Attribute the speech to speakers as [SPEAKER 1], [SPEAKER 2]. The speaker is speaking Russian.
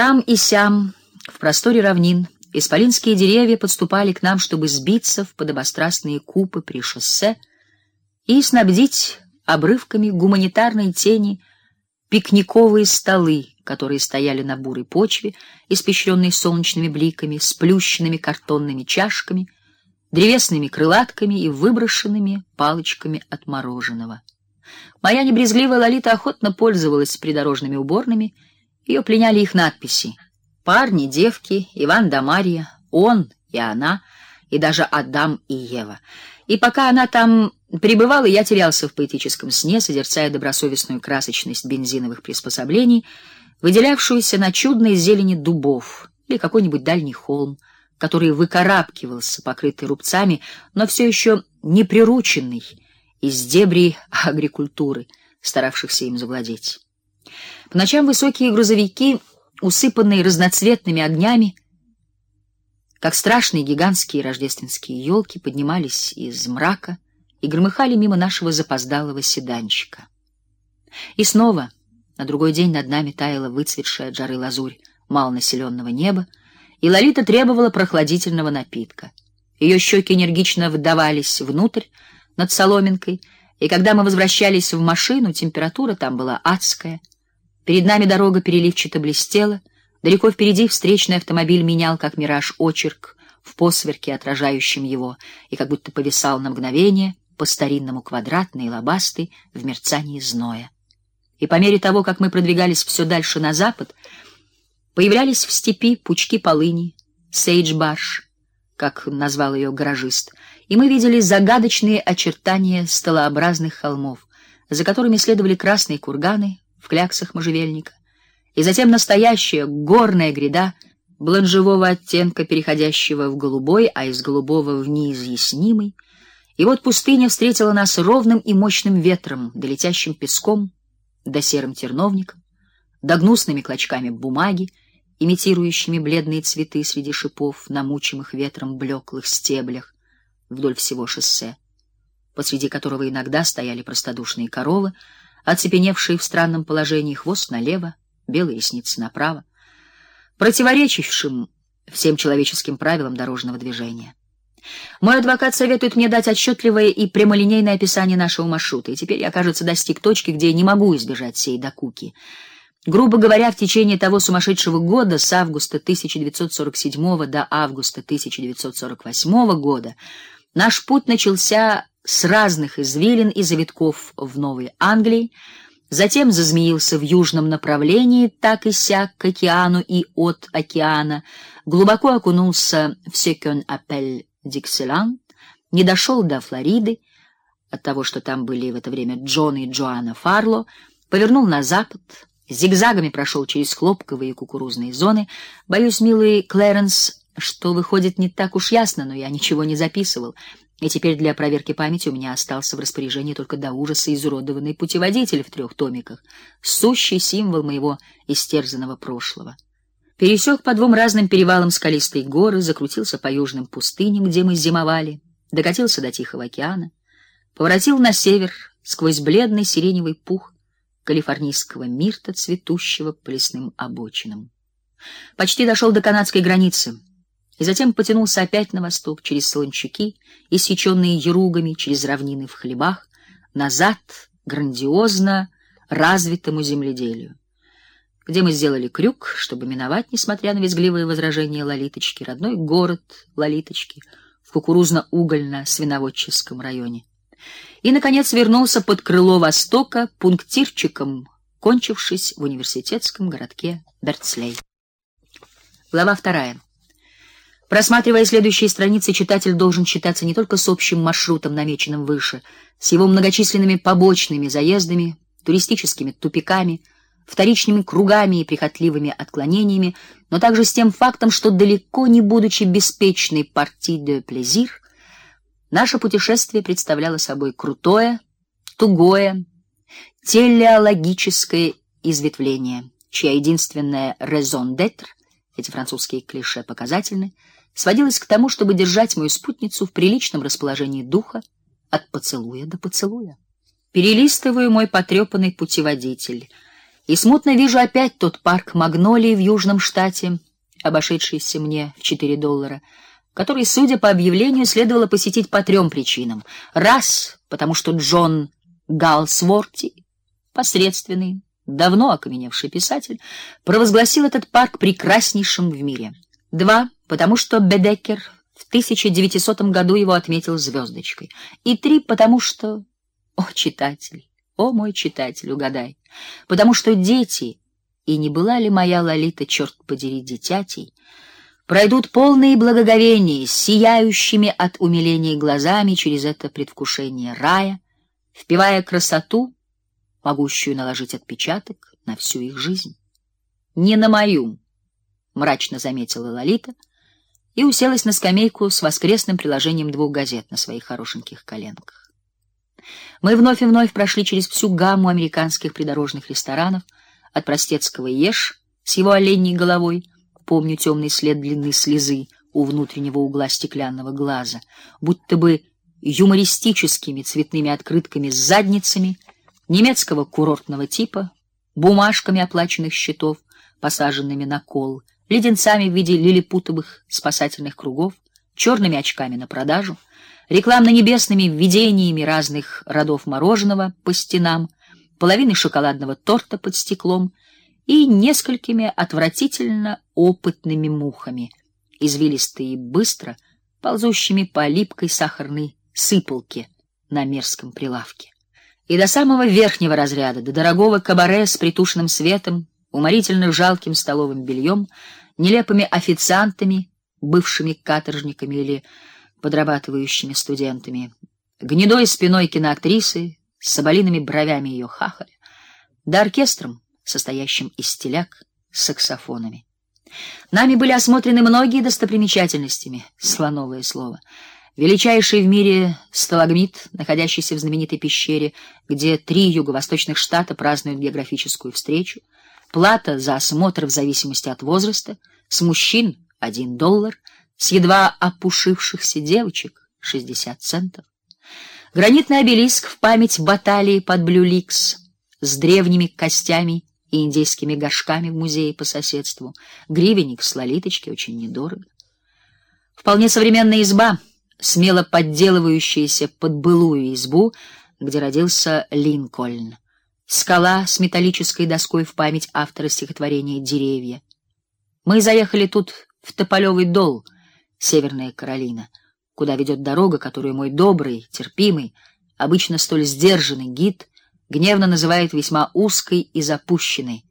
[SPEAKER 1] Там и сям, в просторе равнин, исполинские деревья подступали к нам, чтобы сбиться в подобострастные купы при шоссе и снабдить обрывками гуманитарной тени пикниковые столы, которые стояли на бурой почве, испещренной солнечными бликами, сплющенными картонными чашками, древесными крылатками и выброшенными палочками от мороженого. Моя небрезгливая Лолита охотно пользовалась придорожными уборными, ее пленяли их надписи: парни, девки, Иван да Мария, он и она, и даже Адам и Ева. И пока она там пребывала, я терялся в поэтическом сне, созерцая добросовестную красочность бензиновых приспособлений выделявшуюся на чудной зелени дубов или какой-нибудь дальний холм, который выкарабкивался, покрытый рубцами, но все еще не прирученный из дебрей агрикультуры, старавшихся им завладеть. По ночам высокие грузовики, усыпанные разноцветными огнями, как страшные гигантские рождественские елки, поднимались из мрака и громыхали мимо нашего запоздалого седанчика. И снова на другой день над нами таяла выцветшая от жары лазурь малонаселенного неба, и Лолита требовала прохладительного напитка. Ее щеки энергично вдавались внутрь над соломинкой, и когда мы возвращались в машину, температура там была адская. Перед нами дорога переливчато блестела, далеко впереди встречный автомобиль менял как мираж очерк в посверке, отражающем его, и как будто повисал на мгновение по-старинному квадратный и лобастый в мерцании зноя. И по мере того, как мы продвигались все дальше на запад, появлялись в степи пучки полыни, сейдж-барш, как назвал ее гаражист, и мы видели загадочные очертания столообразных холмов, за которыми следовали красные курганы в кляксах можжевельника, и затем настоящая горная гряда бланжевого оттенка, переходящего в голубой, а из голубого в неизъяснимый. И вот пустыня встретила нас ровным и мощным ветром, долетящим песком, да серым терновником, да гнусными клочками бумаги, имитирующими бледные цветы среди шипов, намучимых ветром блеклых стеблях вдоль всего шоссе, посреди которого иногда стояли простодушные коровы, оцепеневшие в странном положении хвост налево, белые ресницы направо, противоречившим всем человеческим правилам дорожного движения. Мой адвокат советует мне дать отчетливое и прямолинейное описание нашего маршрута, и теперь я, кажется, достиг точки, где не могу избежать сей докуки. Грубо говоря, в течение того сумасшедшего года с августа 1947 до августа 1948 года наш путь начался с разных извилин и завитков в Новой Англии, затем зазмеился в южном направлении, так и сяк к океану и от океана, глубоко окунулся в Секен-Апель Диксиланд, не дошел до Флориды, от того, что там были в это время Джон и Джоанна Фарло, повернул на запад, зигзагами прошел через хлопковые и кукурузные зоны. Боюсь, милый Клэренс, что выходит не так уж ясно, но я ничего не записывал. И теперь для проверки памяти у меня остался в распоряжении только до ужаса изуродованный путеводитель в трех томиках, сущий символ моего истерзанного прошлого пересек по двум разным перевалам скалистые горы, закрутился по южным пустыням, где мы зимовали, докатился до Тихого океана, поворотил на север сквозь бледный сиреневый пух калифорнийского мирта, цветущего по лесным обочинам. Почти дошел до канадской границы, и затем потянулся опять на восток через солончаки, иссеченные яругами, через равнины в хлебах, назад грандиозно развитому земледелию где мы сделали крюк, чтобы миновать, несмотря на визгливые возражения Лолиточки, родной город Лолиточки в кукурузно-угольно-свиноводческом районе. И наконец вернулся под крыло Востока пунктирчиком, кончившись в университетском городке Берцлей. Глава вторая. Просматривая следующие страницы, читатель должен считаться не только с общим маршрутом, намеченным выше, с его многочисленными побочными заездами, туристическими тупиками, вторичными кругами и прихотливыми отклонениями, но также с тем фактом, что далеко не будучи беспечной парти де плезир, наше путешествие представляло собой крутое, тугое, телеологическое изветвление, чья единственная raison d'être, эти французские клише показательны, сводилась к тому, чтобы держать мою спутницу в приличном расположении духа от поцелуя до поцелуя. Перелистываю мой потрепанный путеводитель — И смутно вижу опять тот парк магнолий в Южном штате, обошедшийся мне в 4 доллара, который, судя по объявлению, следовало посетить по трем причинам. Раз, потому что Джон Галсворти, посредственный, давно окаменевший писатель, провозгласил этот парк прекраснейшим в мире. Два, потому что Бедекер в 1900 году его отметил звездочкой. И три, потому что о, читатель, о мой читатель, угадай. Потому что дети, и не была ли моя Лолита, черт подери, дитятей, пройдут полные благоговения, сияющими от умиления глазами через это предвкушение рая, впивая красоту, могущую наложить отпечаток на всю их жизнь. Не на мою, мрачно заметила Лолита и уселась на скамейку с воскресным приложением двух газет на своих хорошеньких коленках. Мы вновь и вновь прошли через всю гамму американских придорожных ресторанов, от простецкого Еш с его оленьей головой, помню темный след длинной слезы у внутреннего угла стеклянного глаза, будто бы юмористическими цветными открытками с задницами немецкого курортного типа, бумажками оплаченных счетов, посаженными на кол, леденцами в виде лилипутовых спасательных кругов, черными очками на продажу, рекламно-небесными видениями разных родов мороженого по стенам, половиной шоколадного торта под стеклом и несколькими отвратительно опытными мухами, извилистые и быстро ползущими по липкой сахарной сыпалке на мерзком прилавке. И до самого верхнего разряда, до дорогого кабаре с притушенным светом, уморительно жалким столовым бельем, нелепыми официантами, бывшими каторжниками или подрабатывающими студентами, гнедой спиной киноактрисы, с соболиными бровями ее хахаля, да оркестром, состоящим из теляк с саксофонами. Нами были осмотрены многие достопримечательностями, слоновое слово. Величайший в мире сталагмит, находящийся в знаменитой пещере, где три юго-восточных штата празднуют географическую встречу, плата за осмотр в зависимости от возраста, с мужчин один доллар, с едва опушившихся девочек шестьдесят центов. Гранитный обелиск в память баталии под Блюликс с древними костями и индейскими горшками в музее по соседству. Гривенник с лолиточки очень недорого. Вполне современная изба, смело подделывающаяся под былую избу, где родился Линкольн. Скала с металлической доской в память автора стихотворения Деревья. Мы заехали тут в Тополевый дол, Северная Каролина куда ведет дорога, которую мой добрый, терпимый, обычно столь сдержанный гид гневно называет весьма узкой и запущенной,